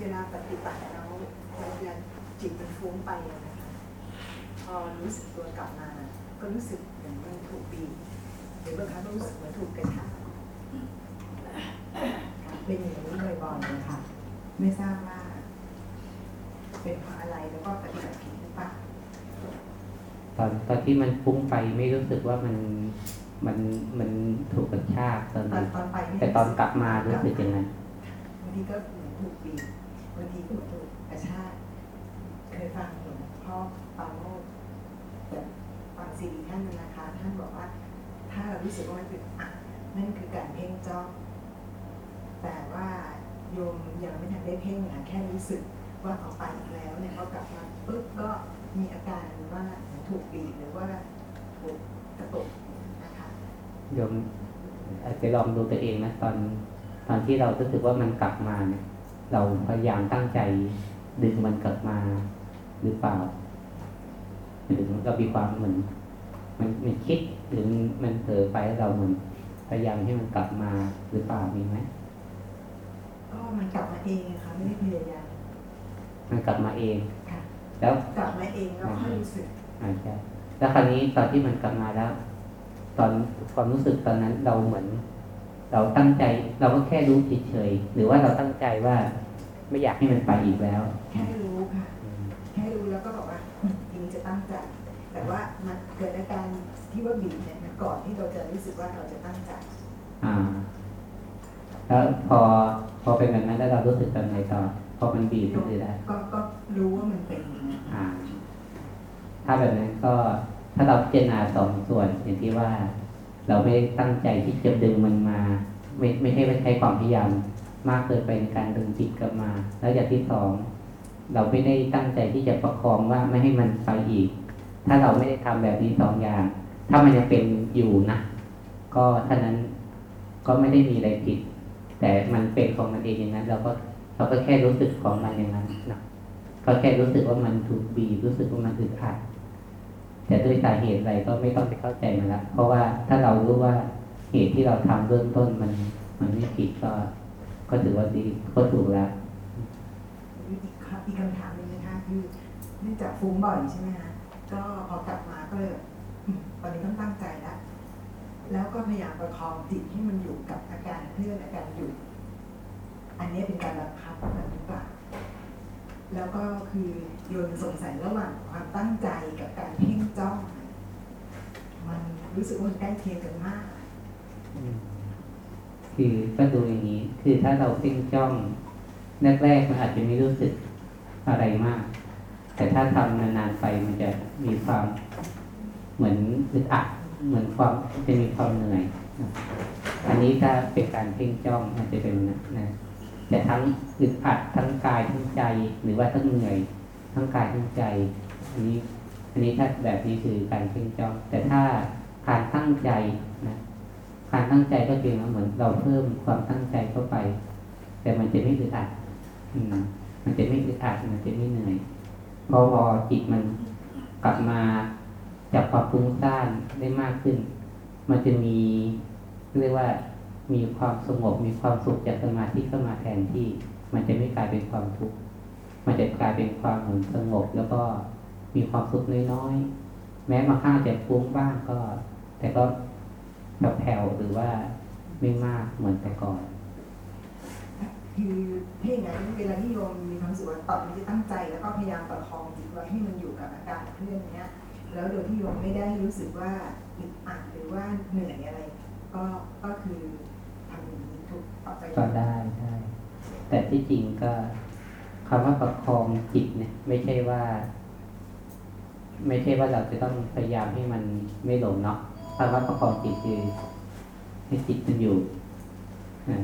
เวลาปฏิบัติแล้วเวลาจิตมันฟุ้งไปอะนะคะพอรู้สึกตัวกลับมา ก็รู้สึกเหมือนมันถูกบีบหรือบางครั้งก็รู้สึกเหมือนถูกกระชากเป็นอย่างนี้บ่อยๆเลยค่ะไม่ทราบว่าเป็นเพราะอะไรแล้วก็ปฏิบัติผิดหรือเปล่าตอนตอนที่มันฟุ้งไปไม่รู้สึกว่ามันมันมันถูกกระชากตอนตอนนั้นตอนไปไม่แต่ตอนกลับมารู้สึกยังไงบางทีก็เหมือนถูกบีบ บางทีก็ถูกกระชากเคยฟังหลวงพ่อปาโมดแบบฟังซีดีท่านนะคะท่านบอกว่า ถ้าเรารู้สึกว่ามันอึดอัดนั่นคือการเพ่งจ้องแต่ว่าโยมยังไม่ทันได้เพ่งนะแค่รู้สึกว่าเอาไปอีกแล้วเนี่ยพอกลับมาปุ๊บก็มีอาการว่าถูกบีบหรือว่าถูกกระตุกนะคะโยมอาจจะลองดูตัวเองนะตอนตอนที่เรารู้สึกว่ามันกลับมาเนี่ย เราพยายามตั้งใจดึงมันกลับมาหรือเปล่า หรือเรามีความเหมือนมันมันคิดหรือมันเผลอไปแล้วเราเหมือนพยายามให้มันกลับมาหรือเปล่ามีไหมก็มันกลับมาเองนะคะไม่ได้พยายามมันกลับมาเองค่ะแล้วกลับมาเองแล้วค่อยรู้สึกอาจจะแล้วคราวนี้ตอนที่มันกลับมาแล้ว ตอนความรู้สึกตอนนั้นเราเหมือน เราตั้งใจ เราก็แค่รู้เฉยๆหรือว่าเราตั้งใจว่า ไม่อยากให้มันไปอีกแล้ว แค่รู้ค่ะอืมแค่รู้แล้วก็บอกว่าอืมทีนี้จะตั้งใจ แต่ว่ามันเกิดอาการที่ว่าบีบเนี่ยมันก่อนที่เราจะรู้สึกว่าเราจะตั้งใจ อ่า แล้วพอพอเป็นแบบนั้นแล้วเรารู้สึกตอนไหนต่อพอมันบีบมันคือแล้วก็ก็รู้ว่ามันเป็นอย่างนี้อ่า ถ้าแบบนั้นก็ถ้าเราพิจารณาสองส่วน อย่างที่ว่า เราไม่ได้ตั้งใจที่จะดึงมันมา ไม่ไม่ใช่ว่าใช้ความพยายาม มากเกินไปในการดึงจิตกลับมา แล้วอย่างที่สองเราไม่ได้ตั้งใจที่จะประคองว่าไม่ให้มันไปอีก ถ้าเราไม่ได้ทำแบบนี้สองอย่าง ถ้ามันยังเป็นอยู่นะก็ท่านั้นก็ไม่ได้มีอะไรผิด แต่มันเป็นของมันเองอย่างนั้น เราก็เราก็แค่รู้สึกของมันอย่างนั้นนะก็แค่รู้สึกว่ามันถูกบีรู้สึกว่ามันอึดอัดแต่ด้วยสาเหตุอะไรก็ไม่ต้องไปเข้าใจมันละเพราะว่าถ้าเรารู้ว่าเหตุที่เราทำเบื้องต้นมัน มันไม่ผิดก็ ก็ถือว่าดีก็ถูกแล้วอีกคำอีกคำถามหนึงนะคะคือเนื่องจากฟุ้งบ่อยใช่ไหมคะก็พอกลับมาก็เลยแบบอืมตอนนี้ต้องตั้งใจแล้วแล้วก็พยายามประคองจิตให้มันอยู่กับอาการเคลื่อนอาการหยุดอันนี้เป็นการบังคับมันหรือเปล่าแล้วก็คือโยนสงสัยระหว่างความตั้งใจกับการเพ่งจ้องมันรู้สึกว่ามันใกล้เคียงกันมาก คือก็ดูอย่างนี้ คือถ้าเราเพ่งจ้องแรกๆมันอาจจะไม่รู้สึกอะไรมาก แต่ถ้าทำนานๆไปมันจะมีความเหมือนอึดอัดเหมือนความจะมีความเหนื่อยอันนี้ถ้าเป็นการเพ่งจ้องมันจะเป็นนะนะแต่ทั้งอึดอัดทั้งกายทั้งใจ หรือว่าทั้งเหนื่อย ทั้งกายทั้งใจ อันนี้ อันนี้ถ้าแบบนี้คือการเพ่งจ้อง แต่ถ้าการตั้งใจนะ การตั้งใจก็คือเหมือนเราเพิ่มความตั้งใจเข้าไป แต่มันจะไม่อึดอัดมันจะไม่อึดอัดมันจะไม่เหนื่อยพอพอจิตมันกลับมาจากความฟุ้งซ่านได้มากขึ้น มันจะมีเรียกว่ามีความสงบมีความสุขจากสมาธิเข้ามาแทนที่ มันจะไม่กลายเป็นความทุกข์มันจะกลายเป็นความเหมือนสงบ แล้วก็มีความสุขน้อยๆแม้บางครั้งอาจะฟุ้งบ้างก็ แต่ก็ แผ่วๆหรือว่าไม่มากเหมือนแต่ก่อนคือถ้าอย่างนั้นเวลาที่โยมมีความรู้สึกว่าตอนนี้จะตั้งใจ แล้วก็พยายามประคองจิตไว้ให้มันอยู่กับอาการเคลื่อนเนี้ย แล้วโดยที่โยมไม่ได้รู้สึกว่าอึดอัดหรือว่าเหนื่อยอะไร ก็ก็คือทำอย่างนี้ถูกต่อไปก็ได้ได้แต่ที่จริงก็คำว่าประคองจิตเนี่ย ไม่ใช่ว่า ไม่ใช่ว่าเราจะต้องพยายามให้มันไม่หลงเนาะ คำว่าประคองจิตคือให้จิตมันอยู่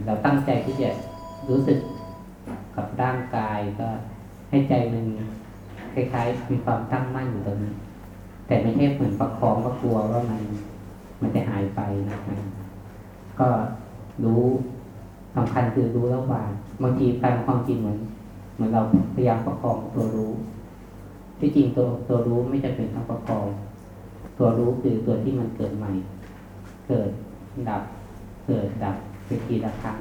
เราตั้งใจที่จะรู้สึกกับร่างกายก็ให้ใจมันคล้ายๆมีความตั้งมั่นอยู่ตรงนี้แต่ไม่ใช่เหมือนประคองก็กลัวว่ามันมันจะหายไปนะก็รู้สำคัญคือรู้แล้ววางบางทีการความจริงเหมือนเหมือนเราพยายามประคองตัวรู้ ที่จริงตัวตัวรู้ไม่จำเป็นต้องประคอง ตัวรู้คือตัวที่มันเกิดใหม่ เกิดดับ เกิดดับเป็นทีละครั้ง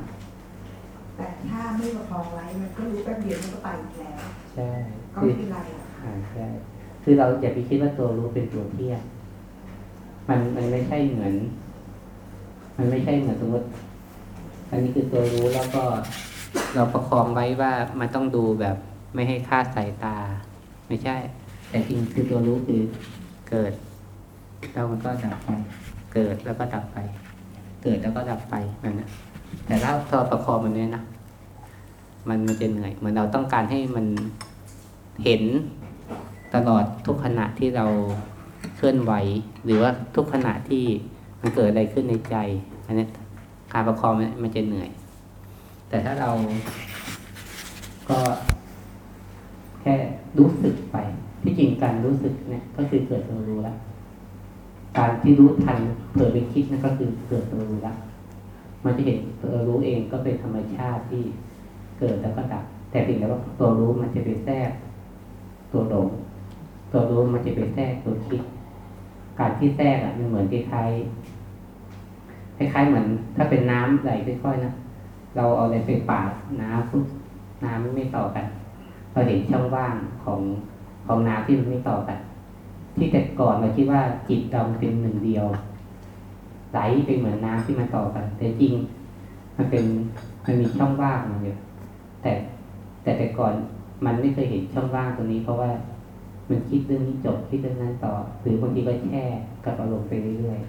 แต่ถ้าไม่ประคองไว้มันก็รู้แป๊บเดียวมันก็ไปอีกแล้วใช่ก็คือไม่เป็นไรหรอกค่ะอ่าใช่คือเราอย่าไปคิดว่าตัวรู้เป็นตัวเทียบมันมันไม่ใช่เหมือน มันไม่ใช่เหมือนสมมติ อันนี้คือตัวรู้แล้วก็เราประคองไว้ว่ามันต้องดูแบบไม่ให้คลาดสายตา ไม่ใช่ แต่จริงคือตัวรู้คือเกิด แล้วมันก็ดับไปเกิดแล้วก็ดับไป เกิดแล้วก็ดับไปนั่นนะแต่ถ้าเราประคองมันเนี้ยนะมันมันจะเหนื่อยเหมือนเราต้องการให้มันเห็นตลอดทุกขณะที่เราเคลื่อนไหว หรือว่าทุกขณะที่มันเกิดอะไรขึ้นในใจอันนี้การประคองมันมันจะเหนื่อย แต่ถ้าเราก็แค่รู้สึกไป ที่จริงการรู้สึกเนี่ย ก็คือเกิดตัวรู้แล้ว การที่รู้ทันเผลอไปคิดนั่นก็คือเกิดตัวรู้แล้วมันจะเห็นตัวรู้เองก็เป็นธรรมชาติที่เกิดแล้วก็ดับ แต่เพียงแต่ว่าตัวรู้มันจะไปแทรกตัวหลงตัวรู้มันจะไปแทรกตัวคิด การที่แทรกอะมันเหมือนคล้ายคล้ายๆเหมือน ถ้าเป็นน้ำไหลค่อยๆนะเราเอาอะไรไปปาดน้ำปุ๊บน้ำไม่ต่อกันเราเห็นช่องว่างของของน้ำที่มันไม่ต่อกัน ที่แต่ก่อนเราคิดว่าจิตเราเป็นหนึ่งเดียวไหลไปเหมือนน้ำที่มันต่อกัน แต่จริง มันเป็นมันมีช่องว่างอยู่แต่แต่แต่ก่อนมันไม่เคยเห็นช่องว่างตรงนี้ เพราะว่ามันคิดเรื่องนี้จบคิดเรื่องนั้นต่อ หรือบางทีก็แช่กับอารมณ์ไปเรื่อย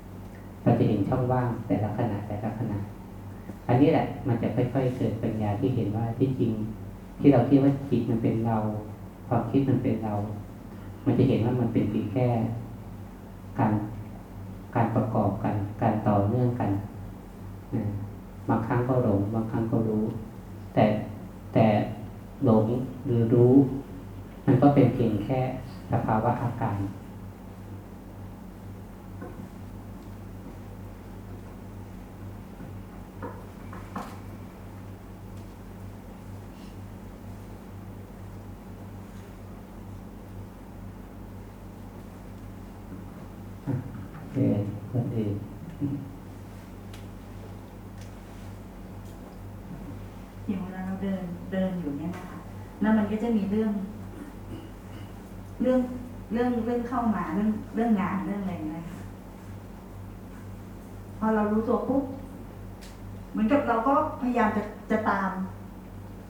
ๆเราจะเห็นช่องว่างแต่ละขณะแต่ละขณะอันนี้แหละ มันจะค่อยๆเกิดปัญญาที่เห็นว่าที่จริง ที่เราคิดว่าจิตมันเป็นเรา ความคิดมันเป็นเรา มันจะเห็นว่ามันเป็นเพียงแค่การการประกอบกัน การต่อเนื่องกันนะบางครั้งก็หลงบางครั้งก็รู้ แต่แต่หลงหรือรู้ มันก็เป็นเพียงแค่สภาวะอาการ เออคนอื่น อย่างเวลาเราเดินเดินอยู่เนี่ยนะคะ แล้วมัน ก็จะมีเรื่อง เรื่องเรื่องเรื่องเข้ามาเรื่องเรื่องงานเรื่องอะไรอย่างเงี้ยค่ะพอเรารู้ตัวปุ๊บเหมือนกับเราก็พยายามจะจะตาม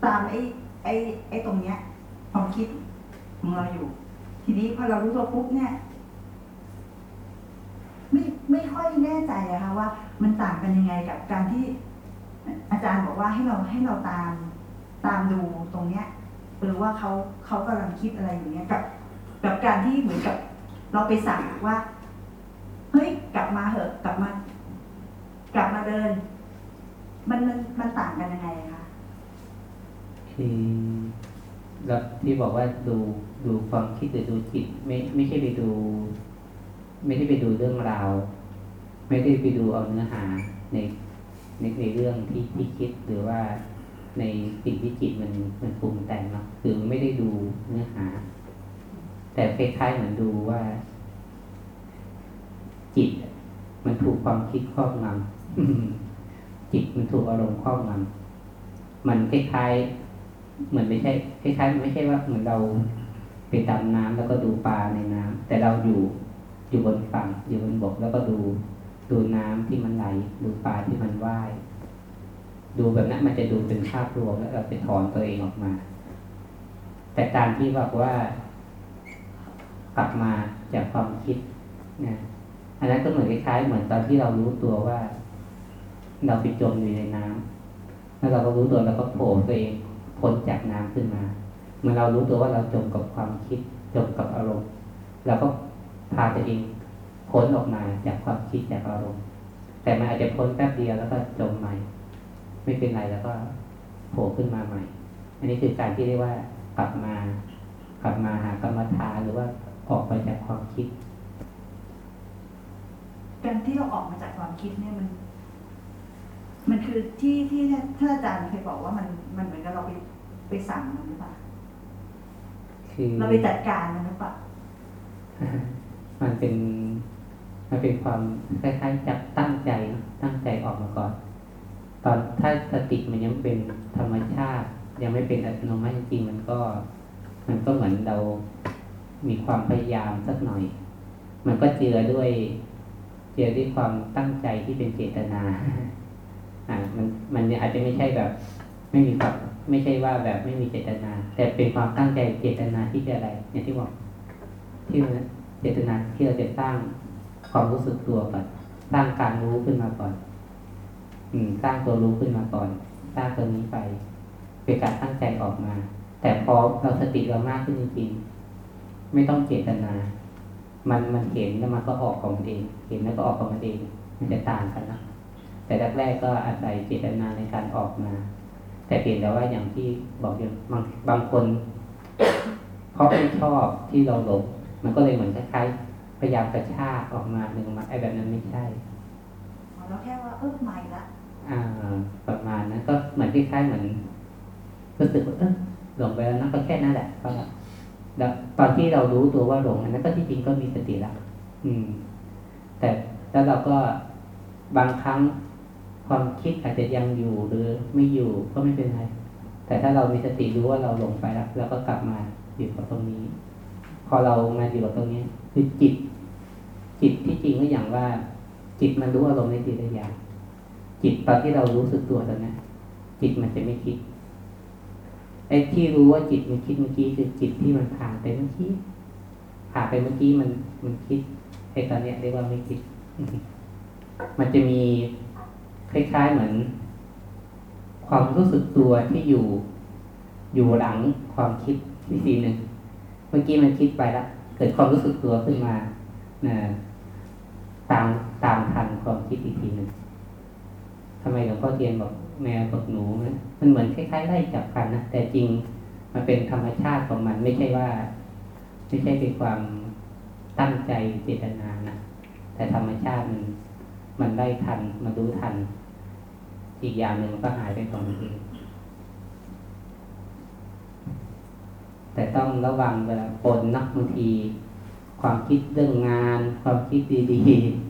ตามไอ้ไอ้ไอ้ตรงเนี้ยความคิดของเราอยู่ ทีนี้พอเรารู้ตัวปุ๊บเนี่ย ไม่ไม่ค่อยแน่ใจอะค่ะว่า มันต่างกันยังไงกับการที่ อาจารย์บอกว่าให้เราให้เราตามตามดูตรงเนี้ย หรือว่าเขาเขากำลังคิดอะไรอยู่เนี้ยกับกับการที่เหมือนกับเราไปสั่งว่าเฮ้ยกลับมาเหอะกลับมากลับมาเดิน มันมันมันต่างกันยังไงคะคือแล้วที่บอกว่าดูดูความคิดหรือดูจิต ไม่ไม่ใช่ไปดู ไม่ได้ไปดูเรื่องราว ไม่ได้ไปดูเอาเนื้อหาในในในเรื่องที่ที่คิดหรือว่า ในสิ่งที่จิตมันมันปรุงแต่งเนาะคือไม่ได้ดูเนื้อหา แต่คล้ายๆเหมือนดูว่า จิต มันถูกความคิดครอบงำจิตมันถูกอารมณ์ครอบงำมันคล้ายๆเหมือนไม่ใช่คล้ายๆไม่ใช่ว่าเหมือนเราไปดำน้ำแล้วก็ดูปลาในน้ำแต่เราอยู่อยู่บนฝั่งอยู่บนบกแล้วก็ดูดูน้ำที่มันไหล ดูปลาที่มันว่าย ดูแบบนั้นมันจะดูเป็นภาพรวมแล้วเราจะถอนตัวเองออกมา แต่การที่บอกว่ากลับมาจากความคิดนะอันนั้นก็เหมือนคล้ายๆเหมือนตอนที่เรารู้ตัวว่า เราไปจมอยู่ในน้ำแล้วเราก็รู้ตัวแล้วก็โผล่ตัวเองพ้นจากน้ำขึ้นมาเมื่อเรารู้ตัวว่าเราจมกับความคิด จมกับอารมณ์เราก็พาตัวเองพ้นออกมาจากความคิดจากอารมณ์ แต่มันอาจจะพ้นแป๊บเดียวแล้วก็จมใหม่ ไม่เป็นไรแล้วก็โผล่ขึ้นมาใหม่ อันนี้คือการที่เรียกว่ากลับมากลับมาหากรรมฐานหรือว่าออกไปจากความคิด การที่เราออกมาจากความคิดเนี่ยมัน มันคือที่ที่ท่านอาจารย์เคยบอกว่ามันมันเหมือนกับเราไปไปสั่งมันหรือเปล่าคือเราไปจัดการมันหรือเปล่ามันเป็นมันเป็นความคล้ายๆจับตั้งใจเนอะตั้งใจออกมาก่อน ตอนถ้าสติมันยังเป็นธรรมชาติ ยังไม่เป็นอัตโนมัติจริงมันก็ มันก็เหมือนเรามีความพยายามสักหน่อย มันก็เจือด้วย เจือด้วยความตั้งใจที่เป็นเจตนาอ่ามันมันอาจจะไม่ใช่แบบ ไม่มีความไม่ใช่ว่าแบบไม่มีเจตนา แต่เป็นความตั้งใจเจตนาที่จะอะไรอย่างที่บอกที่เจตนาที่เราจะสร้างความรู้สึกตัวก่อนสร้างการรู้ขึ้นมาก่อน อืมสร้างตัวรู้ขึ้นมาก่อน สร้างตัวนี้ไป เป็นการตั้งใจออกมา แต่พอเราสติเรามากขึ้นจริงๆไม่ต้องเจตนา มันมันเห็นแล้วมันก็ออกของมันเอง เห็นแล้วก็ออกของมันเองมันจะต่างกันนะแต่แรกๆก็อาศัยเจตนาในการออกมา แต่เพียงแต่ว่าอย่างที่บอกอยู่บางบางคนเพราะไม่ชอบที่เราหลงมันก็เลยเหมือนคล้ายๆพยายามกระชากออกมาหนึ่งมาไอ้แบบนั้นไม่ใช่เราแค่ว่าเออใหม่ละ ประมาณนั้นก็เหมือนคล้ายๆเหมือนรู้สึกว่าเออหลงไปแล้วนะก็แค่นั้นแหละก็แล้วตอนที่เรารู้ตัวว่าหลงอันนั้นก็ที่จริงก็มีสติแล้วอืม แต่แล้วเราก็บางครั้งความคิดอาจจะยังอยู่หรือไม่อยู่ก็ไม่เป็นไร แต่ถ้าเรามีสติรู้ว่าเราหลงไปแล้วเราก็กลับมาอยู่กับตรงนี้ พอเรามาอยู่กับตรงนี้ คือจิต จิตที่จริงก็อย่างว่า จิตมันรู้อารมณ์ในจิตอย่าง จิตตอนที่เรารู้สึกตัวตอนนี้นจิตมันจะไม่คิดไอ้ที่รู้ว่าจิตมันคิดเมื่อกี้คือจิตที่มันผ่านไปเมื่อกี้ผ่านไปเมื่อกี้มันมันคิดไอ้ตอนเนี้ยเรียกว่าไม่คิด มันจะมีคล้ายๆเหมือน ความรู้สึกตัวที่อยู่อยู่หลังความคิดที่ทีหนึ่งเมื่อกี้มันคิดไปแล้วเกิดความรู้สึกตัวขึ้นมานะตามตามทันความคิดอีกทีหนึ่ง ทำไมหลวงพ่อเทียนบอกแมวกับหนูนะมันเหมือนคล้ายๆไล่จับกันนะแต่จริงมันเป็นธรรมชาติของมันไม่ใช่ว่า ไม่ใช่เป็นความตั้งใจเจตนานะแต่ธรรมชาติมันมันได้ทันมันรู้ทัน อีกอย่างหนึ่งมันก็หายไปของมันเองแต่ต้องระวังเวลาปนนักบางที ความคิดเรื่องงาน ความคิดดีๆ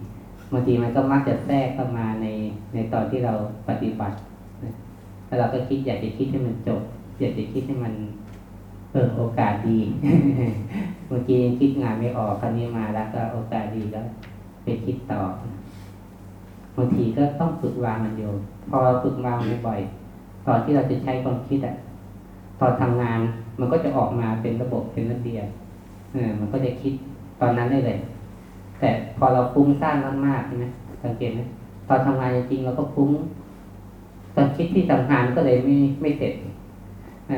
บางทีมันก็มักจะแทรกเข้ามาในในตอนที่เราปฏิบัติแล้วเราก็คิดอยากจะคิดให้มันจบ อยากจะคิดให้มันเออโอกาสดีเมื่อกี้ยังคิดงานไม่ออกคราวนี้มาแล้วก็โอกาสดีแล้วไปคิดต่อบางทีก็ต้องฝึกวางมันโยมพอฝึกวางบ่อยๆตอนที่เราจะใช้ความคิดอะตอนทำงานมันก็จะออกมาเป็นระบบเป็นระเบียบเออมันก็จะคิดตอนนั้นได้เลย แต่พอเราฟุ้งซ่านมากๆใช่ไหมสังเกตไหมตอนทำงานจริงเราก็ฟุ้งตอนคิดที่ทำงานก็เลยไม่ไม่เสร็จ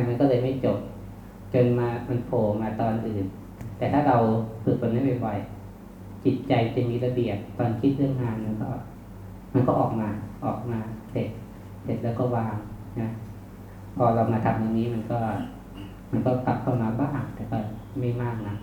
มันก็เลยไม่จบ จนมามันโผล่มาตอนอื่น แต่ถ้าเราฝึกแบบนี้บ่อยๆจิตใจจะมีระเบียบตอนคิดเรื่องงานมันก็ มันก็ออกมาออกมาเสร็จ เสร็จแล้วก็วางนะพอเรามาทำตรงนี้มันก็ มันก็กลับเข้ามาบ้างแต่ก็ไม่มากนะ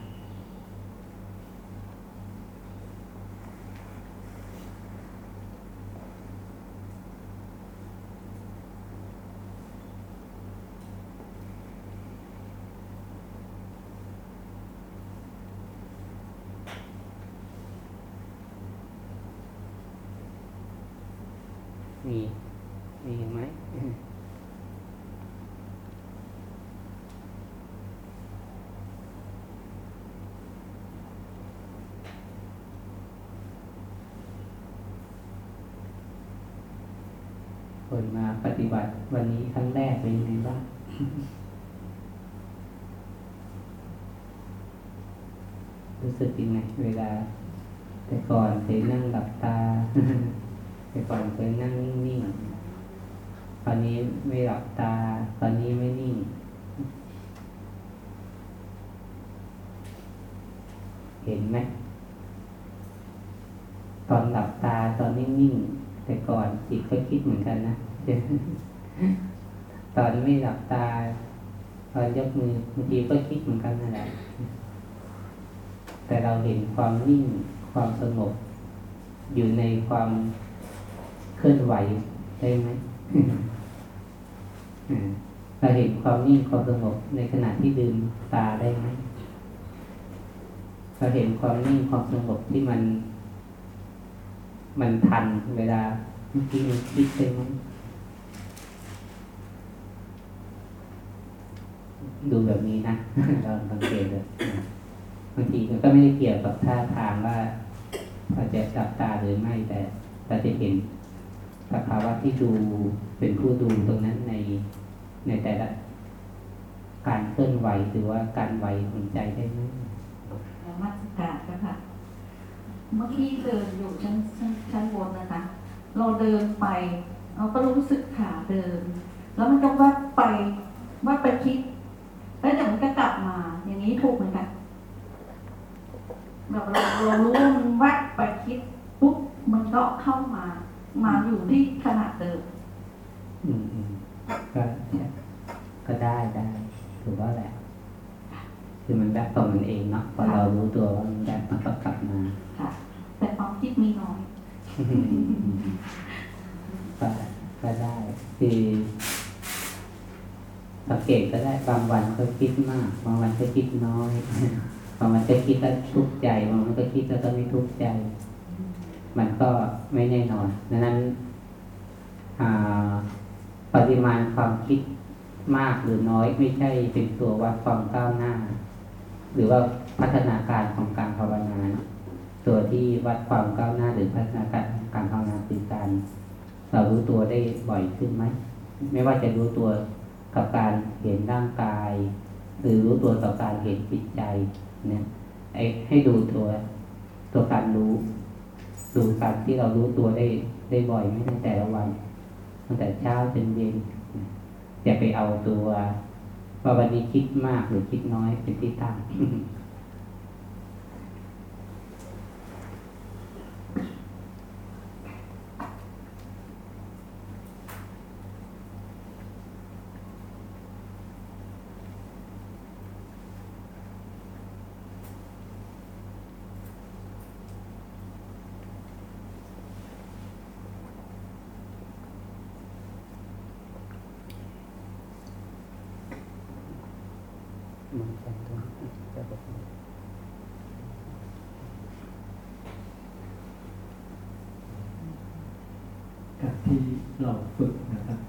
มีมีไหมคนมาปฏิบัติวันนี้ครั้งแรกเป็นยังไงบ้างรู้สึกยังไงเวลา แต่ก่อนเคยนั่งหลับตา แต่ก่อนเคยนั่งนิ่งๆตอนนี้ไม่หลับตา ตอนนี้ไม่นิ่งเห็นไหมตอนหลับตาตอนนิ่งๆแต่ก่อนจิตก็คิดเหมือนกันนะตอนไม่หลับตา ตอนยกมือบางทีก็คิดเหมือนกันนั่นแหละแต่เราเห็นความนิ่งความสงบอยู่ในความ คลื่อนไหวได้ไหมเราเห็นความนิ่งความสงบในขณะที่ดึงตาได้ไหมเราเห็นความนิ่งความสงบที่มัน มันทันเวลาที่มันคิดได้ไหมดูแบบนี้นะเราสังเกตเลยบางทีมันก็ไม่ได้เกี่ยวกับท่าทางว่าเราจะจับตาหรือไม่แต่เราจะเห็น สภาวะที่ดูเป็นผู้ดูตรงนั้นในในแต่ละการเคลื่อนไหวหรือว่าการไหวของใจได้ไหมนมัสการะค่ะ เมื่อกี้เดินอยู่ชั้นชั้นชั้นบนนะคะ เราเดินไป เราก็รู้สึกขาเดิน แล้วมันก็วัดไปวัดไปคิด แล้วเดี๋ยวมันก็กลับมา อย่างนี้ถูกไหมคะแบบเราเรารู้ว่ามันวัดไปคิดปุ๊บมันก็เข้ามา มาอยู่ที่ขนาดเดิมอืมอืมก็ก็ได้ได้ถือว่าแหละ คือมันแบบตัวมันเองเนาะพอเรารู้ตัวว่ามันแบบมันก็กลับมาค่ะ แต่ความคิดมีน้อยก็ก็ได้คือสังเกตก็ได้บางวันก็คิดมากบางวันก็คิดน้อยบางวันก็คิดแล้วทุกข์ใจบางวันก็คิดแล้วก็ไม่ทุกข์ใจ มันก็ไม่แน่นอนดังนั้นปริมาณความคิดมากหรือน้อยไม่ใช่เป็นตัววัดความก้าวหน้า หรือว่าพัฒนาการของการภาวนาตัวที่วัดความก้าวหน้าหรือพัฒนาการการภาวนาคือการเรารู้ตัวได้บ่อยขึ้นไหมไม่ว่าจะรู้ตัวกับการเห็นร่างกาย หรือรู้ตัวต่อการเห็นจิตใจเนี่ยให้ดูตัวตัวการรู้ ดูการที่เรารู้ตัวได้ได้บ่อยไหมในแต่ละวันตั้งแต่เช้าจนเย็นอย่าไปเอาตัวว่าวันนี้คิดมากหรือคิดน้อยเป็นที่ตั้ง มองไปตรงนี้จะบอ กากับที่เราฝึกนะครับ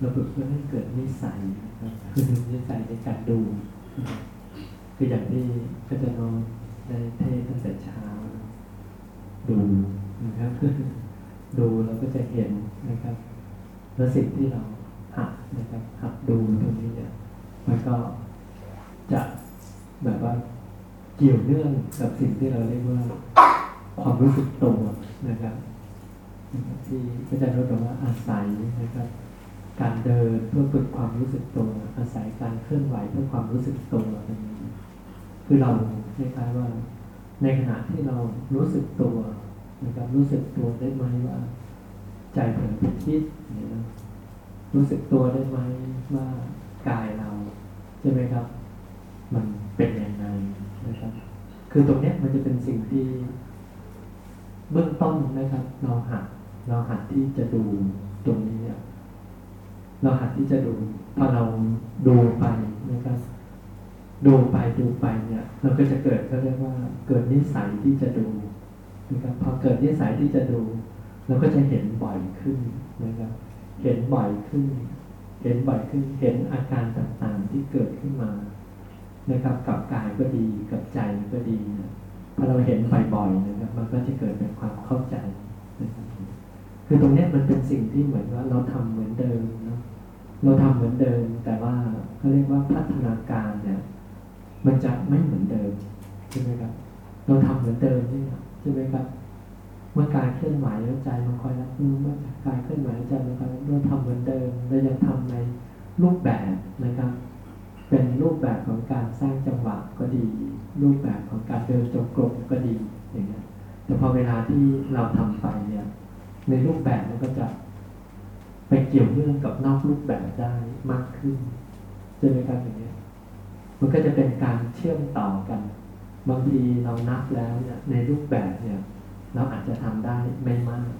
เราฝึกเพื่อให้เกิดนิสัยนะครับคือนิสัยในการดู คืออย่างที่ก็จะนอนได้เทศตั้งแต่เช้า ดูนะครับดูเราก็จะเห็นนะครับ แล้วสิ่งที่เราหัดนะครับหัดดูตรงนี้เนี่ยมันก็ แบบว่าเกี่ยวเนื่องกับสิ่งที่เราเรียกว่า ความรู้สึกตัวนะครับที่พระอาจารย์บอกว่าอาศัยนะครับ การเดินเพื่อฝึกความรู้สึกตัว อาศัยการเคลื่อนไหวเพื่อความรู้สึกตัวตรนี้คือเราคล้ายๆว่า ในขณะที่เรารู้สึกตัวนะครับรู้สึกตัวได้ไหมว่า ใจเผลอไปคิดเนี่ยนะรู้สึกตัวได้ไหมว่ากายเราใช่ไหมครับ มัน เป็นยังไงนะครับ คือตรงเนี้ยมันจะเป็นสิ่งที่เบื้องต้นนะครับ เราหัดเราหัดที่จะดูตรงนี้เนี่ยเราหัดที่จะดูพอเราดูไปนะครับ ดูไปดูไปเนี่ย เราก็จะเกิดก็เรียกว่า เกิดนิสัยที่จะดูนะครับพอเกิดนิสัยที่จะดู เราก็จะเห็นบ่อยขึ้นนะครับ เห็นบ่อยขึ้น เห็นบ่อยขึ้น เห็นอาการต่างๆที่เกิดขึ้นมา นะครับ กับกายก็ดีกับใจก็ดีนะพอเราเห็นบ่อยๆนะครับ มันก็จะเกิดเป็นความเข้าใจนะครับคือตรงนี้มันเป็นสิ่งที่เหมือนว่าเราทำเหมือนเดิมเนาะเราทำเหมือนเดิม แต่ว่าเขาเรียกว่าพัฒนาการเนี่ย มันจะไม่เหมือนเดิมใช่ไหมครับ เราทำเหมือนเดิมนี่ใช่ไหมครับ เมื่อกายเคลื่อนไหวแล้วใจมันคอยรับรู้เมื่อกายเคลื่อนไหวแล้วใจมันคอยรับรู้เราทำเหมือนเดิมเรายังทำในรูปแบบนะครับ เป็นรูปแบบของการสร้างจังหวะก็ดี รูปแบบของการเดินจงกรมก็ดีอย่างเงี้ยแต่พอเวลาที่เราทำไปเนี่ยในรูปแบบมันก็จะไปเกี่ยวเนื่องกับนอกรูปแบบได้มากขึ้นใช่ไหมครับอย่างเงี้ยมันก็จะเป็นการเชื่อมต่อกัน บางทีเรานับแล้วเนี่ยในรูปแบบเนี่ย เราอาจจะทำได้ไม่มาก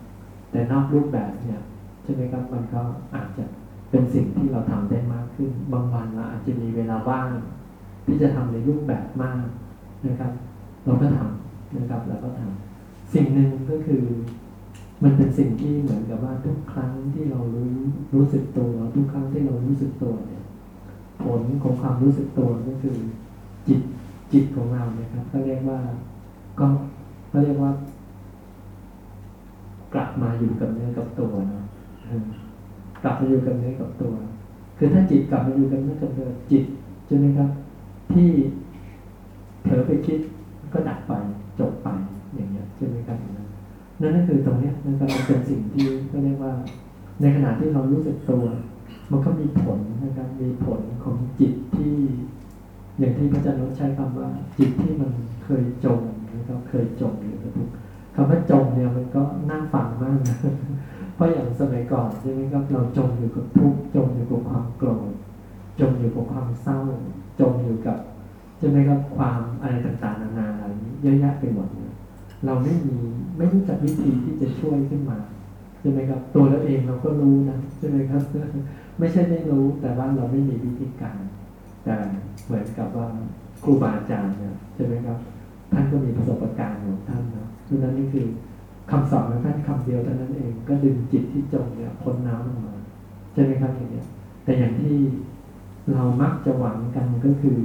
แต่นอกรูปแบบเนี่ยใช่ไหมครับมันก็อาจจะ เป็นสิ่งที่เราทำได้มากขึ้น บางวันเราอาจจะมีเวลาว่าง ที่จะทำในรูปแบบมากนะครับ เราก็ทำนะครับเราก็ทำสิ่งหนึ่งก็คือ มันเป็นสิ่งที่เหมือนกับว่าทุกครั้งที่เรารู้รู้สึกตัว ทุกครั้งที่เรารู้สึกตัวเนี่ยผลของความรู้สึกตัวก็คือ จิตจิตของเราเนี่ยครับเขาเรียกว่าก็เขาเรียกว่ากลับมาอยู่กับเนื้อกับตัวนะ กลับมาอยู่กับเนื้อกับตัว คือถ้าจิตกลับมาอยู่กับเนื้อกับตัวจิตใช่ไหมครับ ที่เผลอไปคิดก็ดับไปจบไปอย่างเงี้ยใช่ไหมครับนั่นก็คือตรงเนี้ยมันกำลังเป็นสิ่งที่ก็เรียกว่า ในขณะที่เรารู้สึกตัว มันก็มีผลนะครับมีผลของจิตที่ อย่างที่พระอาจารย์นใช้คำว่า จิตที่มันเคยจมนะครับเคยจมอยู่กับทุกคำว่าจมเนี่ยมันก็น่าฟังมากนะ เพราะอย่างสมัยก่อนใช่ไหมครับเราจมอยู่กับทุกข์จมอยู่กับความโกรธจมอยู่กับความเศร้า จมอยู่กับใช่ไหมครับความอะไรต่างๆนานาอะไรนี้เยอะแยะไปหมดเลยเราไม่มีไม่รู้จักวิธีที่จะช่วยขึ้นมาใช่ไหมครับ ตัวเราเองเราก็รู้นะใช่ไหมครับ ไม่ใช่ไม่รู้แต่ว่าเราไม่มีวิธีการ แต่เหมือนกับว่าครูบาอาจารย์เนี่ยใช่ไหมครับ ท่านก็มีประสบการณ์ของท่านนะดังนั้นนี่คือ คำสอนของท่านคำเดียวเท่านั้นเอง ก็ดึงจิตที่จมเนี่ยพ้นน้ำลงมาใช่ไหมครับอย่างเนี้ย แต่อย่างที่เรามักจะหวังกันก็คือ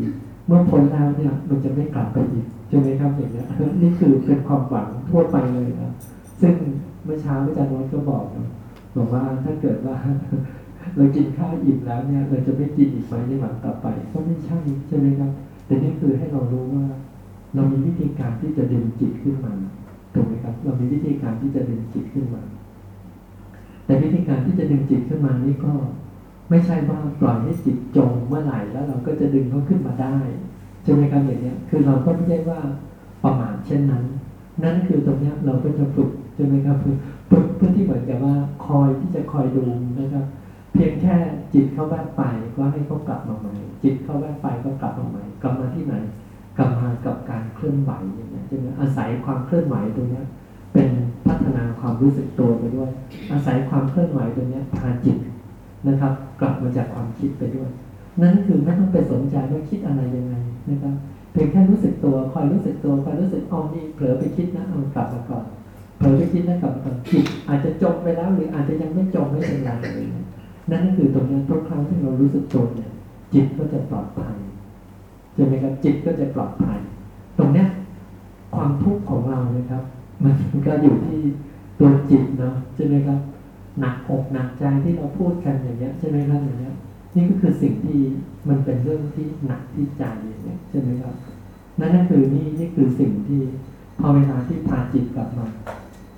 เมื่อพ้นแล้วเนี่ย มันจะไม่กลับไปอีกใช่ไหมครับอย่างเนี้ยนี่คือเป็นความหวังทั่วไปเลยนะซึ่งเมื่อเช้าอาจารย์น้อยก็บอกนะบอกว่าถ้าเกิดว่าเรากินข้าวอิ่มแล้วเนี่ย เราจะไม่กินอีกไหมในวันต่อไปก็ไม่ใช่ใช่ไหมครับ แต่นี่คือให้เรารู้ว่า เรามีวิธีการที่จะดึงจิตขึ้นมา วิธีการที่จะดึงจิตขึ้นมา แต่วิธีการที่จะดึงจิตขึ้นมานี่ก็ไม่ใช่ว่าปล่อยให้จิตจมเมื่อไหร่แล้วเราก็จะดึงเขาขึ้นมาได้ใช่ไหมครับอย่างนี้คือเราก็ไม่ใช่ว่าประมาทเช่นนั้น นั่นคือตรงนี้เราก็จะฝึกใช่ไหมครับฝึกฝึกเพื่อที่เหมือนกับว่าคอยที่จะคอยดูนะครับ เพียงแค่จิตเข้าแวบไปก็ให้เขากลับมาใหม่จิตเข้าแวบไปก็กลับมาใหม่กลับมาที่ไหนกลับมากับการเคลื่อนไหวอย่างเงี้ใช่ไหมอาศัยความเคลื่อนไหวตรงนี้ เป็นพัฒนาความรู้สึกตัวไปด้วย อาศัยความเคลื่อนไหวตรงนี้พาจิตนะครับ กลับมาจากความคิดไปด้วย นั่นคือไม่ต้องไปสนใจว่าคิดอะไรยังไงนะครับเพียงแค่รู้สึกตัวคอยรู้สึกตัวคอยรู้สึกอ๋อนี่เผลอไปคิดนะเอากลับมาก่อนเผลอไปคิดนะกลับมาก่อนจิตอาจจะจมไปแล้วหรืออาจจะยังไม่จมไม่เป็นไรเลยนั่นคือตรงนี้ทุกครั้งที่เรารู้สึกตัวเนี่ย จิตก็จะปลอดภัยใช่ไหมครับจิตก็จะปลอดภัย ตรงเนี้ยความทุกข์ของเรานะครับ มันก็อยู่ที่ตัวจิตเนาะใช่ไหมครับ หนักอกหนักใจที่เราพูดกันอย่างเงี้ยใช่ไหมครับอย่างเงี้ยนี่ก็คือสิ่งที่มันเป็นเรื่องที่หนักที่ใจอย่างเงี้ยใช่ไหมครับ นั่นก็คือนี่นี่คือสิ่งที่พอเวลาที่พาจิตกลับมา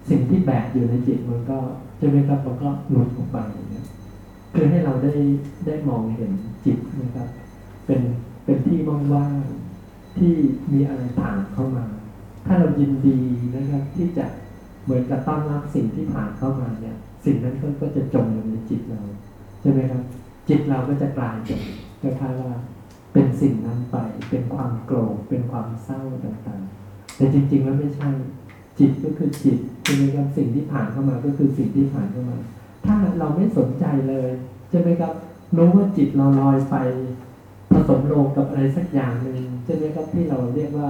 สิ่งที่แบกอยู่ในจิตมันก็ใช่ไหมครับมันก็หลุดออกไปอย่างเงี้ยคือให้เราได้ได้มองเห็นจิตนะครับ เป็นเป็นที่ว่างๆที่มีอะไรผ่านเข้ามา ถ้าเรายินดีนะครับที่จะเหมือนกับต้อนรับสิ่งที่ผ่านเข้ามาเนี่ย สิ่งนั้นก็จะจมอยู่ในจิตเราใช่ไหมครับ จิตเราก็จะกลายเป็นคล้ายๆว่าเป็นสิ่งนั้นไป เป็นความโกรธเป็นความเศร้าต่างๆ แต่จริงๆแล้วไม่ใช่ จิตก็คือจิตใช่ไหมครับสิ่งที่ผ่านเข้ามาก็คือสิ่งที่ผ่านเข้ามา ถ้าเราไม่สนใจเลยใช่ไหมครับรู้ว่าจิตเราลอยไป ผสมลงกับอะไรสักอย่างหนึ่งใช่ไหมครับที่เราเรียกว่า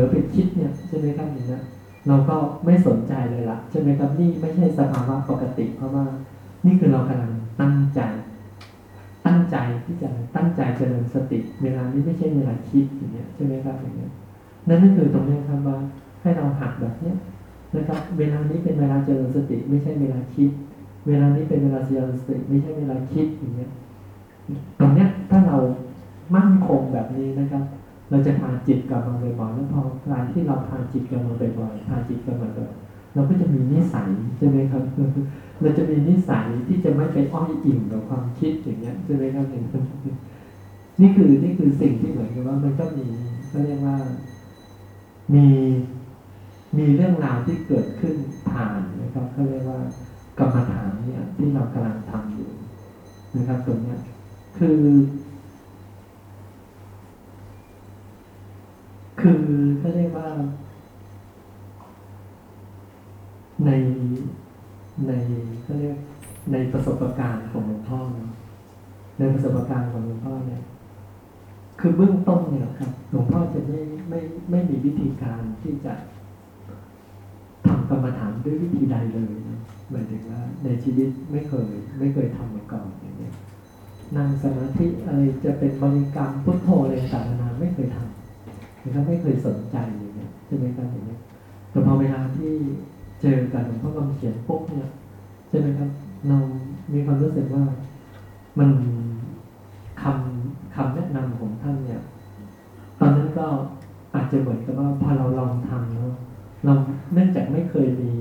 อไปคิดเนี่ยใช่ไหมครับอย่างนี้นเราก็ไม่สนใจเลยละใช่ไหมครับนี่ไม่ใช่สภาวะปกติ เพราะว่า นี่คือเรากำลังตั้งใจ ตั้งใจที่จะตั้งใจเจริญสติเวลานี้ไม่ใช่เวลาคิดอย่างเงี้ยใช่ไหมครับอย่างเงี้ยนั่นก็คือตรงนี้ครับว่าให้เราหักแบบเนี้ยนะครับ เวลานี้เป็นเวลาเจริญสติ ไม่ใช่เวลาคิด เวลานี้เป็นเวลาเจริญสติไม่ใช่เวลาคิดอย่างเงี้ยตรงเนี้ยถ้าเรามั่นคงแบบนี้นะครับ เราจะพาจิตกลับมาบ่อยๆแล้วพอการที่เราพาจิตกลับมาบ่อยๆพาจิตกลับมาบ่อยเราก็จะมีนิสัยใช่ไหมครับ เราจะมีนิสัยที่จะไม่ไปอ้อยอิ่มกับความคิดอย่างเงี้ยใช่ไหมครับองนี่คือนี่คือสิ่งที่เหมือนกับว่ามันก็มีก็เรียกว่ามีมีเรื่องราวที่เกิดขึ้นผ่านนะครับเขาเรียกว่ากรรมฐานเนี่ยที่เรากำลังทำอยู่นะครับตรงเนี้ยคือ คือเขาเรียกว่า ในในเขาเรียกในประสบการณ์ของหลวงพ่อเนอะในประสบการณ์ของหลวงพ่อเนี่ย คือเบื้องต้นเนี่ยครับหลวงพ่อจะไม่ไม่ไม่มีวิธีการที่จะทำกรรมฐานด้วยวิธีใดเลยนะหมายถึงว่า ในชีวิตไม่เคย ไม่เคยทำมาก่อนอย่างเงี้ยนั่งสมาธิอะไรจะเป็นบริกรรมพุทโธอะไรต่างๆนานาไม่เคยทำ นะครับไม่เคยสนใจอย่างเงี้ยใช่ไหมครับอย่างเงี้ยแต่พอเวลาที่เจอกันหลวงพ่อคำเขียนปุ๊บเนี่ยใช่ไหมครับ เรามีความรู้สึกว่ามันคำคำแนะนำของท่านเนี่ย ตอนนั้นก็อาจจะเหมือนกับว่าพอเราลองทำแล้วเราเนื่องจากไม่เคยมี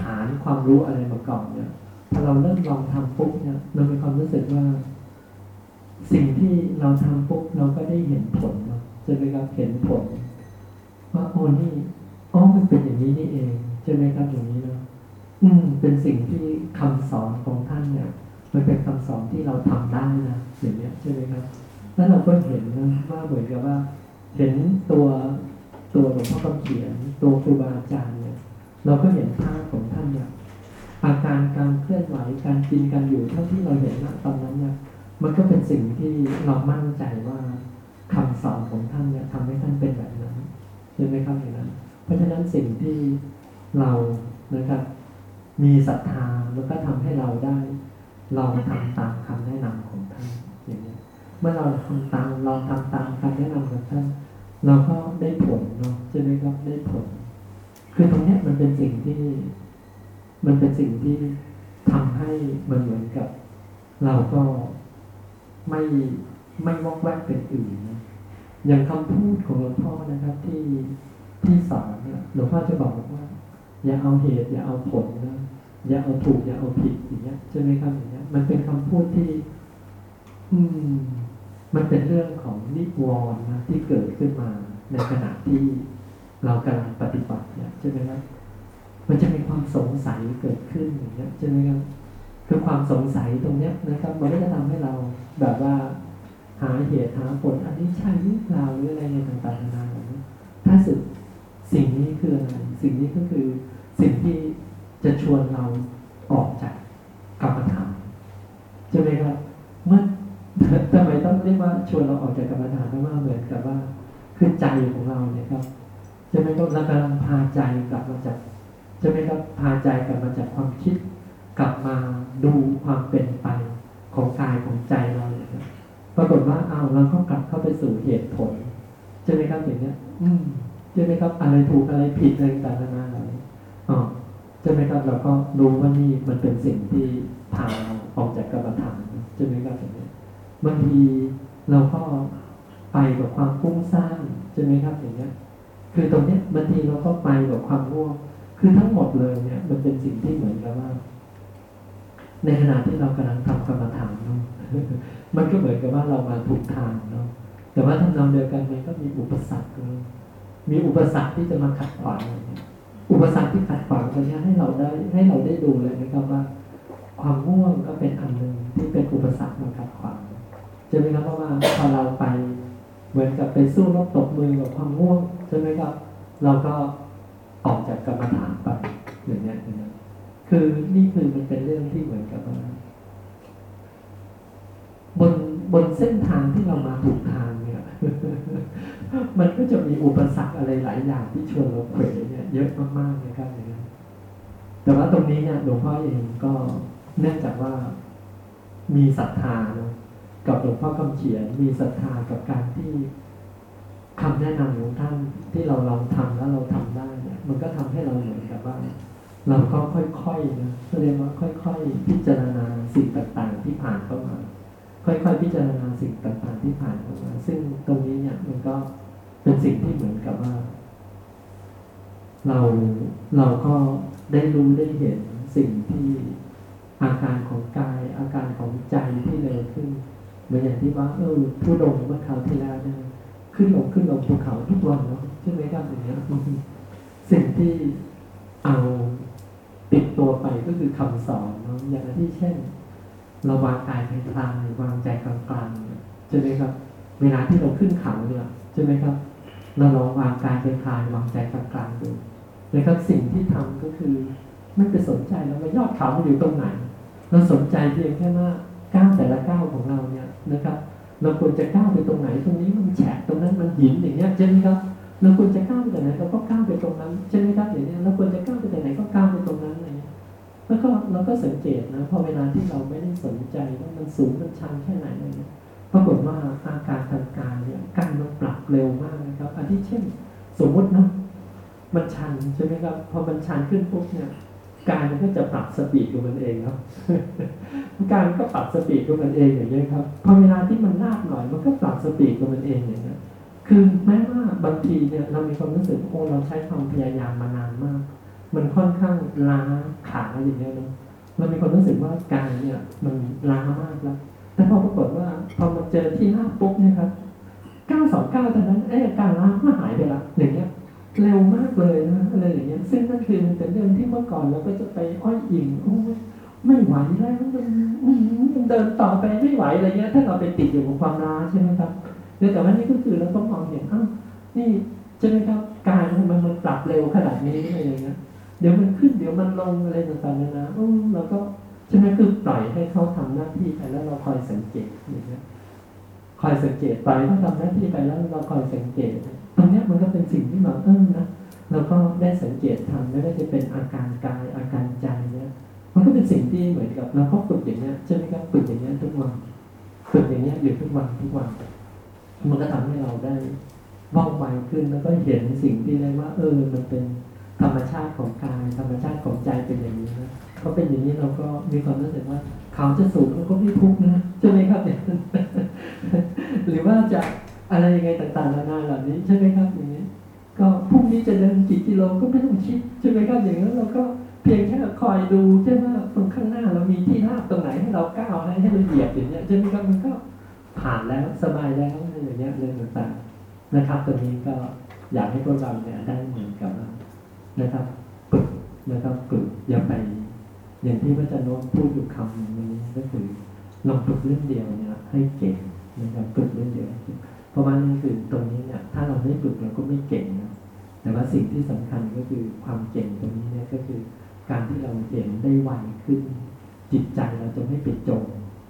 ฐานความรู้อะไรมาก่อนเนี่ยพอเราเริ่มลองทำปุ๊บเนี่ยเรามีความรู้สึกว่า สิ่งที่เราทำปุ๊บเราก็ได้เห็นผลเนาะ ช่ไหมครับ เห็นผล ว่าโอ้นี่อ๋อมันเป็นอย่างนี้นี่เอง ใช่ไหมครับอย่างนี้เนาะอืม เป็นสิ่งที่คำสอนของท่านเนี่ย มันเป็นคำสอนที่เราทำได้นะอย่างเนี้ยใช่ไหมครับ แล้วเราก็เห็นนะว่าเหมือนกับว่า เห็นตัวตัวหลวงพ่อคำเขียน ตัวครูบาอาจารย์เนี่ย เราก็เห็นภาพของท่านเนี่ยอาการการเคลื่อนไหวการกินการอยู่เท่าที่เราเห็นณตอนนั้นเนี่ยมันก็เป็นสิ่งที่เรามั่นใจว่า คำสอนของท่านเนี่ยทำให้ท่านเป็นแบบนั้นใช่ไหมครับอย่างนั้น เพราะฉะนั้นสิ่งที่เรานะครับ มีศรัทธาแล้วก็ทำให้เราได้ลองทำตามคำแนะนำของท่านอย่างนี้เมื่อเราทำตามลองทำตามคำแนะนำของท่าน เราก็ได้ผลเนาะใช่ไหมครับได้ผล คือตรงเนี้ยมันเป็นสิ่งที่ มันเป็นสิ่งที่ทำให้มันเหมือนกับ เราก็ไม่ไม่วอกแวกเป็นอื่นนะ อย่างคำพูดของหลวงพ่อนะครับที่ที่สอนเนี่ยหลวงพ่อจะบอกว่า อย่าเอาเหตุ อย่าเอาผลนะอย่าเอาถูกอย่าเอาผิดอย่างเงี้ยใช่ไหมครับอย่างเงี้ย มันเป็นคำพูดที่ อืม มันเป็นเรื่องของนิวรณ์นะที่เกิดขึ้นมาในขณะที่เรากำลังปฏิบัติเนี่ยใช่ไหมครับมันจะมีความสงสัยเกิดขึ้นอย่างเงี้ยใช่ไหมครับคือความสงสัยตรงเนี้ยนะครับ มันก็จะทำให้เราแบบว่า หาเหตุหาผลอันนี้ใช่หรือเปล่าหรืออะไรในต่างๆนานาถ้าสึกสิ่งนี้คืออะไรสิ่งนี้ก็คือสิ่งที่จะชวนเราออกจากกรรมฐานใช่ไหมครับเมื่อทำไมต้องเรียกว่าชวนเราออกจากกรรมฐานเพราะว่าเหมือนกับว่าคือใจของเราเนี่ยครับใช่ไหมครับเรากำลังพาใจกลับมาจากใช่ไหมครับพาใจกลับมาจากความคิด กลับมาดูความเป็นไปของกายของใจเรา ปรากฏว่าเอาเราก็กลับเข้าไปสู่เหตุผลใช่ไหมครับอย่างเนี้ย อืมใช่ไหมครับ อะไรถูกอะไรผิดอะไรต่างๆนานาเหล่านี้อ๋อใช่ไหมครับเราก็รู้ว่านี่มันเป็นสิ่งที่พาเราออกจากกรรมฐานใช่ไหมครับอย่างเนี้ยบางทีเราก็ไปกับความฟุ้งซ่านใช่ไหมครับอย่างเงี้ยคือตรงเนี้ยบางทีเราก็ไปกับความง่วงคือทั้งหมดเลยเนี่ย มันเป็นสิ่งที่เหมือนกับว่า ในขณะที่เรากำลังทำกรรมฐานเนาะ มันก็เหมือนกับว่าเรามาถูกทางเนาะแต่ว่าทำนองเดียวกันมันก็มีอุปสรรคมีอุปสรรคที่จะมาขัดขวางอุปสรรคที่ขัดขวางตรงนี้ให้เราได้ให้เราได้ดูเลยนะครับว่า ความง่วงก็เป็นอันหนึ่งที่เป็นอุปสรรคมาขัดขวางใช่ไหมครับเพราะว่าพอเราไปเหมือนกับไปสู้รบตบมือกับความง่วงใช่ไหมครับ เราก็ออกจากกรรมฐานไปอย่างเงี้ยอย่างเงี้ยคือนี่คือมันเป็นเรื่องที่เหมือนกับว่า บนเส้นทางที่เรามาถูกทางเนี่ย มันก็จะมีอุปสรรคอะไรหลายอย่างที่ชวนเราเขวเนี่ยเยอะมากๆนะครับอย่างนี้แต่ว่าตรงนี้เนี่ยหลวงพ่อเองก็เนื่องจากว่ามีศรัทธานะกับหลวงพ่อคำเขียน มีศรัทธากับการที่คำแนะนำของท่านที่เราลองทำแล้วเราทำได้เนี่ย มันก็ทำให้เราเหมือนกับว่า เราก็ค่อยๆนะเรียกว่าค่อย ๆ พิจารณาสิ่งต่างๆที่ผ่านเข้ามา ค่อยๆพิจารณาสิ่งต่างๆที่ผ่านมา ซึ่งตรงนี้เนี่ยมันก็เป็นสิ่งที่เหมือนกับว่า เราเราก็ได้รู้ได้เห็นสิ่งที่อาการของกาย อาการของใจที่เร็วขึ้นเหมือนอย่างที่ว่าเออผู้ดงเมื่อคราวที่แล้วเนี่ยขึ้นลงขึ้นลงภูเขาทุกวันเนาะใช่ไหมครับอย่างเงี้ยสิ่งที่เอาติดตัวไปก็คือคำสอนเนาะอย่างที่เช่น เราวางกายเป็นกลางวางใจกลางกลางๆใช่ไหมครับ เวลาที่เราขึ้นเขาเนี่ยใช่ไหมครับ เราลองวางกายเป็นกลางวางใจกลางกลางๆดูนะครับสิ่งที่ทำก็คือไม่ไปสนใจแล้วว่ายอดเขาอยู่ตรงไหน เราสนใจเพียงแค่ว่าก้าวแต่ละก้าวของเราเนี่ยนะครับ เราควรจะก้าวไปตรงไหน ตรงนี้มันแฉะตรงนั้นมันหินอย่างเงี้ยใช่ไหมครับเราควรจะก้าวไปตรงไหนเราก็ก้าวไปตรงนั้นใช่ไหมครับอย่างเนี้ยเราควรจะก้าวไปตรงไหนก็ก้าวไปตรงนั้น แล้วก็เราก็สังเกตนะพอเวลาที่เราไม่ได้สนใจว่ามันสูงมันชันแค่ไหนเนี่ยปรากฏว่าอาการทางกายเนี่ยกายมันปรับเร็วมากนะครับอันที่เช่น สมมุตินะมันชันใช่ไหมครับพอมันชันขึ้นปุ๊บเนี่ยกายมันก็จะปรับ speed ของมันเองครับกายมันก็ปรับ speed ของมันเองอย่างนี้ครับพอเวลาที่มันลาดหน่อย มันก็ปรับ speed ของมันเองอย่างนี้คือแม้ว่าบางทีเนี่ยเรามีความรู้สึกโอ้เราใช้ความพยายามมานานมาก มันค่อนข้างล้าขาอย่างเงี้ยเนะเรามีความรู้สึกว่ากายเนี่ย มันล้ามากแล้ว แต่พอปรากฏว่าพอมาเจอที่หน้าปุ๊บเนี่ยครับเก้าสองเก้าวจากนั้นเอ้การล้าก็หายไปละอย่างเงี้ยเร็วมากเลยนะอะไรอย่างเงี้ย ซึ่งนั่นคือมันเป็นเรื่องที่เมื่อก่อนเราก็จะไปอ้อยอิงโอ้ยไม่ไหวแล้วมันอื้อหือมันเดินต่อไปไม่ไหวอะไรเงี้ย ถ้าเราไปติดอยู่กับความล้าใช่ไหมครับแต่ว่านี่ก็คือเราต้องมองเห็นอ้าวนี่ใช่ไหมครับ การมันมันปรับเร็วขนาดนี้อะไรอย่างเงี้ย เดี๋ยวมันขึ้นเดี๋ยวมันลงอะไรต่างๆนานาอืมเราก็ใช่ไหมคือปล่อยให้เขาทำหน้าที่ไปแล้วเราคอยสังเกตอย่างเงี้ยคอยสังเกตปล่อยให้เขาทำหน้าที่ไปแล้วเราคอยสังเกตตรงเนี้ยมันก็เป็นสิ่งที่เราเออนะเราก็ได้สังเกตทำไม่ว่าจะเป็นอาการกายอาการใจเนี่ยมันก็เป็นสิ่งที่เหมือนกับเราก็ฝึกอย่างเงี้ยใช่ไหมครับฝึกอย่างเงี้ยทุกวันฝึกอย่างเงี้ยอยู่ทุกวันทุกวันมันก็ทำให้เราได้ว่องไวขึ้นแล้วก็เห็นสิ่งที่ได้ว่า เออมันเป็น ธรรมชาติของกายธรรมชาติของใจเป็นอย่างนี้นะเขาเป็นอย่างนี้เราก็มีความรู้สึกว่าเขาจะสูงเราก็ไม่ทุกข์นะใช่ไหมครับเนี่ยหรือว่าจะอะไรยังไงต่างๆนานาเหล่านี้ใช่ไหมครับอย่างนี้ ก็พรุ่งนี้จะเดินกี่กิโลก็ไม่ต้องคิดใช่ไหมครับอย่างนั้นเราก็เพียงแค่คอยดูใช่ไหมว่าตรงข้างหน้าเรามีที่ราบตรงไหนให้เราก้าวให้ให้เราเหยียบอย่างเงี้ยใช่ไหมครับมันก็ผ่านแล้วสบายแล้วอะไรอย่างเงี้ยเรื่องต่างๆนะครับตรงนี้ก็อยากให้พวกเราเนี่ยได้เหมือนกับ นะครับฝึกนะครับฝึกอย่าไป อย่างที่พระอาจารย์โน้ตพูดอยู่คำหนึ่งวันนี้ก็คือลองฝึกเรื่องเดียวเนี่ยให้เก่งนะครับฝึกเรื่องเดียวเพราะว่านี่คือตรงนี้เนี่ยถ้าเราไม่ฝึกเราก็ไม่เก่งนะแต่ว่าสิ่งที่สำคัญก็คือความเก่งตรงนี้เนี่ยก็คือ การที่เราเห็นได้ไวขึ้น จิตใจเราจะไม่ไปจม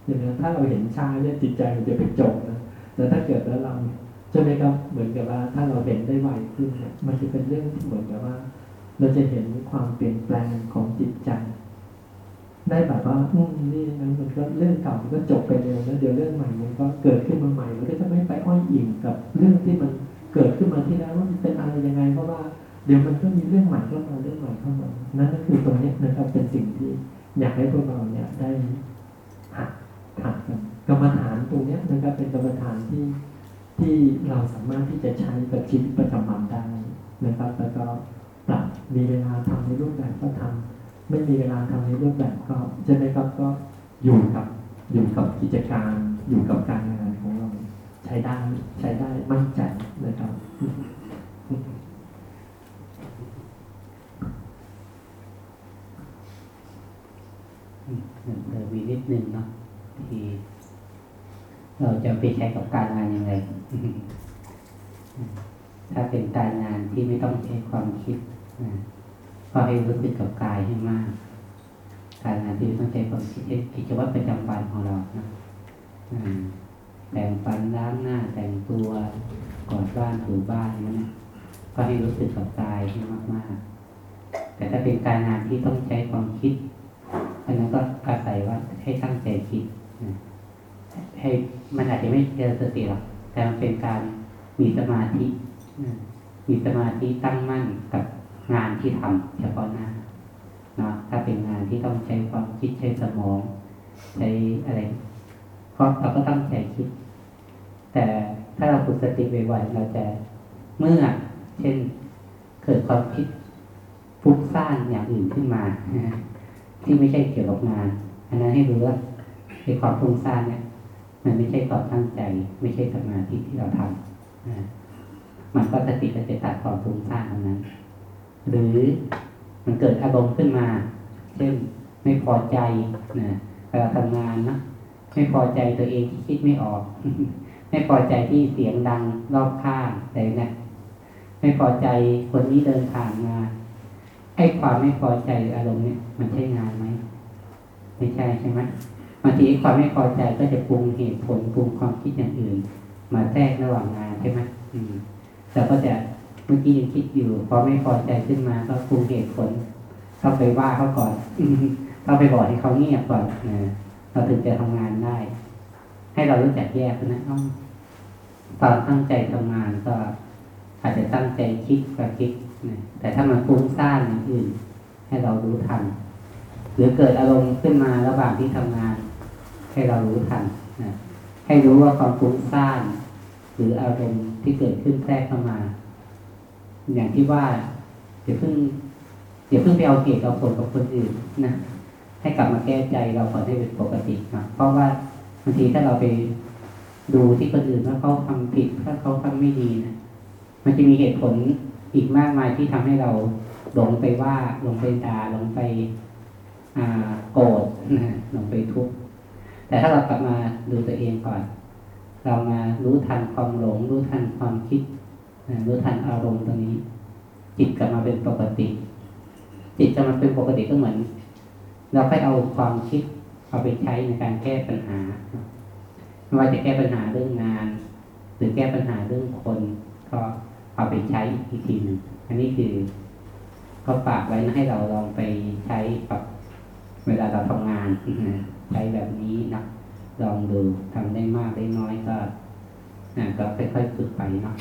อย่างนั้ถ้าเราเห็นช้าเนี่ยจิตใจเราจะไปจมนะแต่ถ้าเกิดแล้วเราใช่ไหมครับเหมือนกับว่าถ้าเราเห็นได้ไวขึ้นเนี่ยมันจะเป็นเรื่องที่เหมือนกับว่า เราจะเห็นความเปลี่ยนแปลงของจิตใจ ได้แบบว่าอืมนี่นะมันก็เรื่องเก่ามันก็จบไปเร็วแล้วเดี๋ยวเรื่องใหม่มันก็เกิดขึ้นมาใหม่มันก็จะไม่ไปอ้อยอิงกับเรื่องที่มันเกิดขึ้นมาที่แล้วว่ามันเป็นอะไรยังไงเพราะว่าเดี๋ยวมันก็มีเรื่องใหม่เข้ามาเรื่องใหม่เข้ามานั่นก็คือตรงนี้นะครับเป็นสิ่งที่อยากให้พวกเราเนี่ยได้หัดหัดกันกรรมฐานตรงนี้นะครับเป็นกรรมฐานที่ที่เราสามารถที่จะใช้กับชีวิตประจำวันได้นะครับ แล้วก็ มีเวลาทำในรูปแบบก็ทำไม่มีเวลาทำในรูปแบบก็ใช่ไหมครับก็อยู่กับอยู่กับกิจการอยู่กับการงานของเราใช้ได้ใช้ได้มั่นใจนะครับเดี๋ยวมีนิดนึงเนาะที่เราจะไปใช้กับการงานยังไง ถ้าเป็นการงานที่ไม่ต้องใช้ความคิด ก็ให้รู้สึกกับกายให้มาก การงานที่ต้องใช้ความคิดกิจวัตรประจำวันของเรานะแต่งฟันล้างหน้าแต่งตัวกอดบ้านถูบ้านอย่างนั้นนะก็ให้รู้สึกกับกายให้มาก ๆ แต่ถ้าเป็นการงานที่ต้องใช้ความคิดอันนั้นก็อาศัยว่าให้ตั้งใจคิดให้มันอาจจะไม่เจอสติหรอกแต่มันเป็นการมีสมาธิมีสมาธิตั้งมั่นกับ งานที่ทำเฉพาะหน้าเนาะถ้าเป็นงานที่ต้องใช้ความคิดใช้สมอง ใช้อะไรก็เราก็ตั้งใจคิด แต่ถ้าเราฝึกสติบ่อยๆเราจะเมื่อ เช่นเกิดความคิดฟุ้งซ่านอย่างอื่นขึ้นมาที่ไม่ใช่เกี่ยวกับงาน อันนั้นให้รู้ว่าไอ้ความฟุ้งซ่านเนี่ยมันไม่ใช่ความตั้งใจ ไม่ใช่สมาธิที่เราทำนะมันก็สติก็จะตัดความฟุ้งซ่านตรงนั้น หรือมันเกิดอารมณ์ขึ้นมา เช่นไม่พอใจนะเวลาทำงานนะไม่พอใจตัวเองที่คิดไม่ออก ไม่พอใจที่เสียงดังรอบข้างอะไรเนะี่ยไม่พอใจคนนี้เดินผ่านมาไอ้ความไม่พอใจอารมณ์เนี่ยมันใช่งานไหมไม่ใช่ใช่ไหมบางทีความไม่พอใจก็จะปรุงเหตุผลปรุงความคิดอย่างอื่น มาแทรกระหว่างงานใช่ไหมอืมเราก็จะ มื่อกี้ยังคิดอยู่พอไม่พอใจขึ้นมาก็ปรุงเหตุผลเข้าไปว่าเขาก่อนอืมเราไปบอกให้เขาเงียบก่อนนะเราถึงจะทำงานได้ ให้เรารู้จักแยกนะต้องตอนตั้งใจทำงานก็อาจจะตั้งใจคิดก็คิดนะแต่ถ้ามันฟุ้งซ่านอย่างอื่น ให้เรารู้ทัน หรือเกิดอารมณ์ขึ้นมาระหว่างที่ทำงาน ให้เรารู้ทันนะให้รู้ว่าความฟุ้งซ่าน หรืออารมณ์ที่เกิดขึ้นแทรกเข้ามา อย่างที่ว่าอย่าเพิ่งอย่าเพิ่งไปเอาเหตุเอาผลกับคนอื่นนะให้กลับมาแก้ใจเราก่อนให้เป็นปกตินะเพราะว่าบางทีถ้าเราไปดูที่คนอื่นว่าเขาทำผิดถ้าเขาทำไม่ดีนะมันจะมีเหตุผลอีกมากมายที่ทำให้เราหลงไปว่าหลงไปด่าหลงไปอ่าโกรธหลงไปทุกข์แต่ถ้าเรากลับมาดูตัวเองก่อน เรามารู้ทันความหลง รู้ทันความคิด รู้ทันอารมณ์ตรงนี้ จิตกลับมาเป็นปกติ จิตกลับมาเป็นปกติก็เหมือน เราค่อยเอาความคิดเอาไปใช้ในการแก้ปัญหาไม่ว่าจะแก้ปัญหาเรื่องงาน หรือแก้ปัญหาเรื่องคน ก็เอาไปใช้อีกทีหนึ่งอันนี้คือก็ฝากไว้นะให้เราลองไปใช้กับเวลาเราทำงานใช้แบบนี้นะลองดูทำได้มากได้น้อยก็ก็ค่อยๆฝึกไปเนาะ